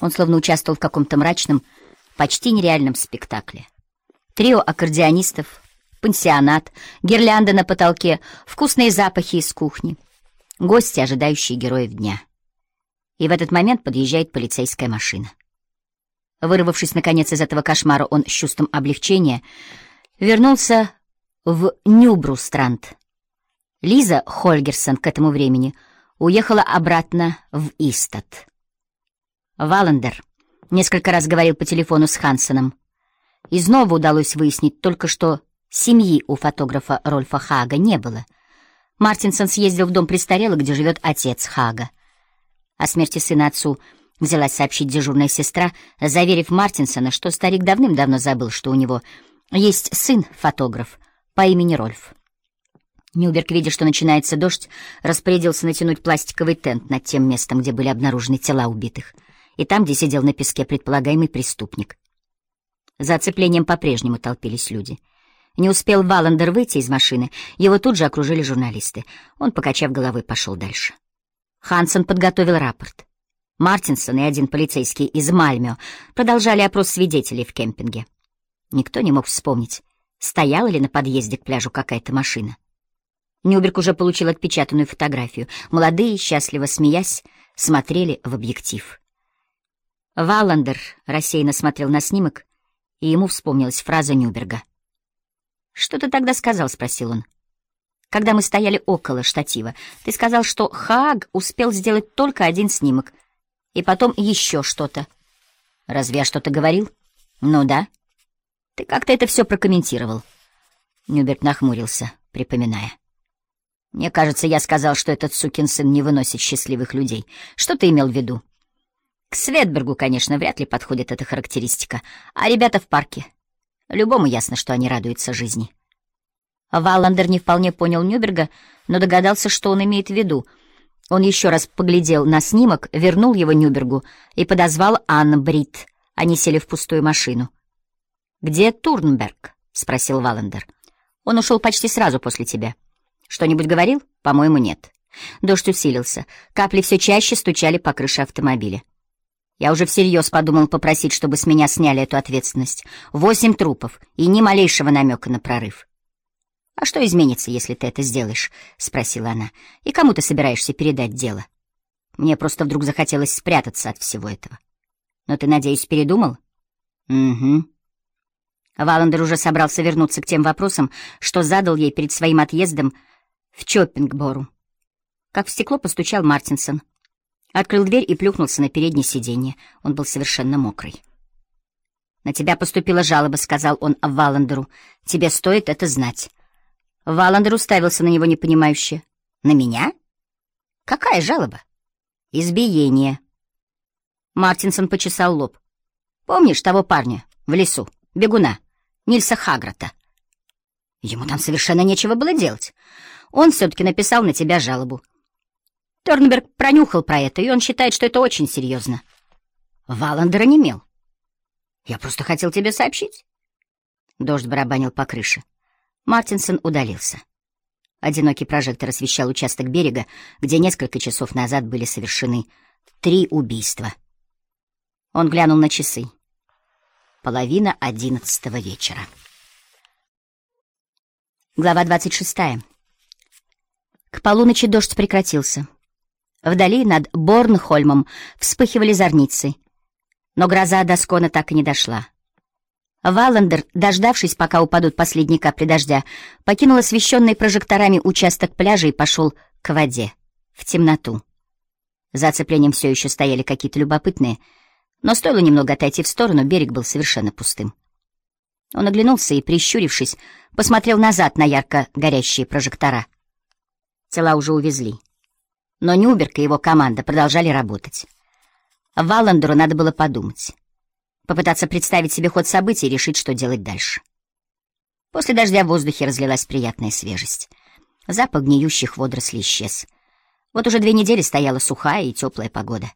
Он словно участвовал в каком-то мрачном, почти нереальном спектакле. Трио аккордеонистов, пансионат, гирлянда на потолке, вкусные запахи из кухни, гости, ожидающие героев дня. И в этот момент подъезжает полицейская машина. Вырвавшись, наконец, из этого кошмара, он с чувством облегчения вернулся в Нюбрустранд. Лиза Хольгерсон к этому времени уехала обратно в Истат. Валандер несколько раз говорил по телефону с Хансеном. И снова удалось выяснить только, что семьи у фотографа Рольфа Хага не было. Мартинсон съездил в дом престарелых, где живет отец Хага. О смерти сына отцу взялась сообщить дежурная сестра, заверив Мартинсона, что старик давным-давно забыл, что у него есть сын-фотограф по имени Рольф. Нюберг, видя, что начинается дождь, распорядился натянуть пластиковый тент над тем местом, где были обнаружены тела убитых, и там, где сидел на песке предполагаемый преступник. За оцеплением по-прежнему толпились люди. Не успел Валандер выйти из машины, его тут же окружили журналисты. Он, покачав головой, пошел дальше. Хансен подготовил рапорт. Мартинсон и один полицейский из Мальмё продолжали опрос свидетелей в кемпинге. Никто не мог вспомнить, стояла ли на подъезде к пляжу какая-то машина. Нюберг уже получил отпечатанную фотографию. Молодые, счастливо смеясь, смотрели в объектив. Валандер рассеянно смотрел на снимок, и ему вспомнилась фраза Нюберга. «Что ты тогда сказал?» — спросил он. «Когда мы стояли около штатива, ты сказал, что Хааг успел сделать только один снимок, и потом еще что-то. Разве я что-то говорил? Ну да. Ты как-то это все прокомментировал». Нюберг нахмурился, припоминая. Мне кажется, я сказал, что этот сукин сын не выносит счастливых людей. Что ты имел в виду? К Светбергу, конечно, вряд ли подходит эта характеристика. А ребята в парке. Любому ясно, что они радуются жизни. Валандер не вполне понял Нюберга, но догадался, что он имеет в виду. Он еще раз поглядел на снимок, вернул его Нюбергу и подозвал Анн Брит. Они сели в пустую машину. «Где Турнберг?» — спросил Валандер. «Он ушел почти сразу после тебя». Что-нибудь говорил? По-моему, нет. Дождь усилился. Капли все чаще стучали по крыше автомобиля. Я уже всерьез подумал попросить, чтобы с меня сняли эту ответственность. Восемь трупов и ни малейшего намека на прорыв. «А что изменится, если ты это сделаешь?» — спросила она. «И кому ты собираешься передать дело?» Мне просто вдруг захотелось спрятаться от всего этого. Но ты, надеюсь, передумал? Угу. Валандер уже собрался вернуться к тем вопросам, что задал ей перед своим отъездом в Чоппингбору. Как в стекло постучал Мартинсон. Открыл дверь и плюхнулся на переднее сиденье. Он был совершенно мокрый. «На тебя поступила жалоба», — сказал он Валандеру. «Тебе стоит это знать». Валандер уставился на него непонимающе. «На меня? Какая жалоба?» «Избиение». Мартинсон почесал лоб. «Помнишь того парня в лесу, бегуна, Нильса Хаграта?» Ему там совершенно нечего было делать. Он все-таки написал на тебя жалобу. Тернберг пронюхал про это, и он считает, что это очень серьезно. Валандер онемел. Я просто хотел тебе сообщить. Дождь барабанил по крыше. Мартинсон удалился. Одинокий прожектор освещал участок берега, где несколько часов назад были совершены три убийства. Он глянул на часы. Половина одиннадцатого вечера. Глава двадцать шестая. К полуночи дождь прекратился. Вдали над Борнхольмом вспыхивали зорницы. Но гроза до так и не дошла. Валандер, дождавшись, пока упадут последние капли дождя, покинул освещенный прожекторами участок пляжа и пошел к воде, в темноту. За оцеплением все еще стояли какие-то любопытные, но стоило немного отойти в сторону, берег был совершенно пустым. Он оглянулся и, прищурившись, посмотрел назад на ярко горящие прожектора — Тела уже увезли. Но Нюберг и его команда продолжали работать. Валандеру надо было подумать. Попытаться представить себе ход событий и решить, что делать дальше. После дождя в воздухе разлилась приятная свежесть. Запах гниющих водорослей исчез. Вот уже две недели стояла сухая и теплая погода.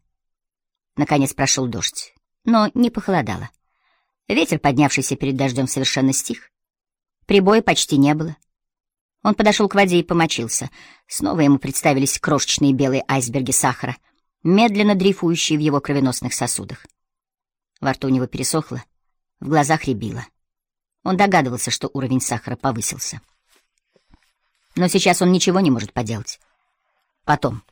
Наконец прошел дождь, но не похолодало. Ветер, поднявшийся перед дождем, совершенно стих. Прибоя почти не было. Он подошел к воде и помочился. Снова ему представились крошечные белые айсберги сахара. медленно дрейфующие в его кровеносных сосудах. Во рту у него пересохло, в глазах рябило. Он догадывался, что уровень сахара повысился. Но сейчас он ничего не может поделать. Потом,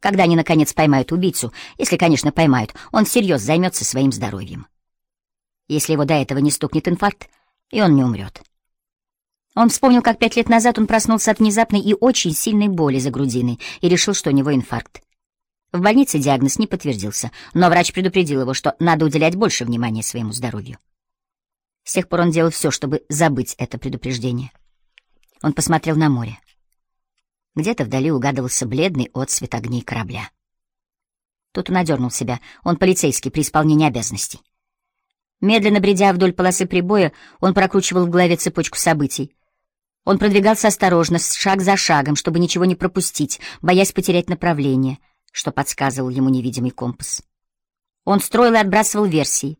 когда они, наконец, поймают убийцу, если, конечно, поймают, он всерьез займется своим здоровьем. Если его до этого не стукнет инфаркт, и он не умрет. Он вспомнил, как пять лет назад он проснулся от внезапной и очень сильной боли за грудиной и решил, что у него инфаркт. В больнице диагноз не подтвердился, но врач предупредил его, что надо уделять больше внимания своему здоровью. С тех пор он делал все, чтобы забыть это предупреждение. Он посмотрел на море. Где-то вдали угадывался бледный отсвет огней корабля. Тут он одернул себя. Он полицейский при исполнении обязанностей. Медленно бредя вдоль полосы прибоя, он прокручивал в голове цепочку событий. Он продвигался осторожно, шаг за шагом, чтобы ничего не пропустить, боясь потерять направление, что подсказывал ему невидимый компас. Он строил и отбрасывал версии,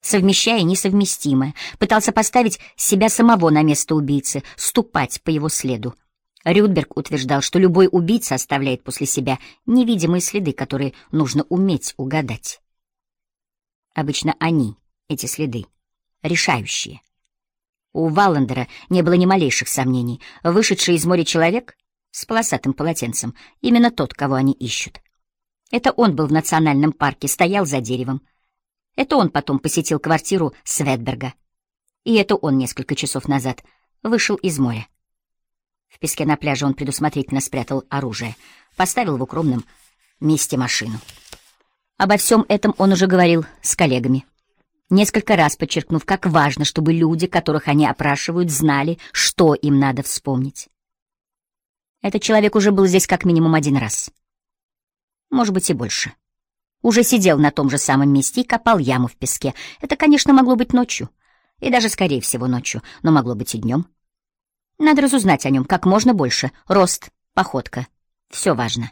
совмещая несовместимое, пытался поставить себя самого на место убийцы, ступать по его следу. Рюдберг утверждал, что любой убийца оставляет после себя невидимые следы, которые нужно уметь угадать. Обычно они эти следы, решающие. У Валлендера не было ни малейших сомнений. Вышедший из моря человек с полосатым полотенцем — именно тот, кого они ищут. Это он был в национальном парке, стоял за деревом. Это он потом посетил квартиру Светберга. И это он несколько часов назад вышел из моря. В песке на пляже он предусмотрительно спрятал оружие, поставил в укромном месте машину. Обо всем этом он уже говорил с коллегами несколько раз подчеркнув, как важно, чтобы люди, которых они опрашивают, знали, что им надо вспомнить. Этот человек уже был здесь как минимум один раз. Может быть, и больше. Уже сидел на том же самом месте и копал яму в песке. Это, конечно, могло быть ночью. И даже, скорее всего, ночью, но могло быть и днем. Надо разузнать о нем как можно больше. Рост, походка. Все важно.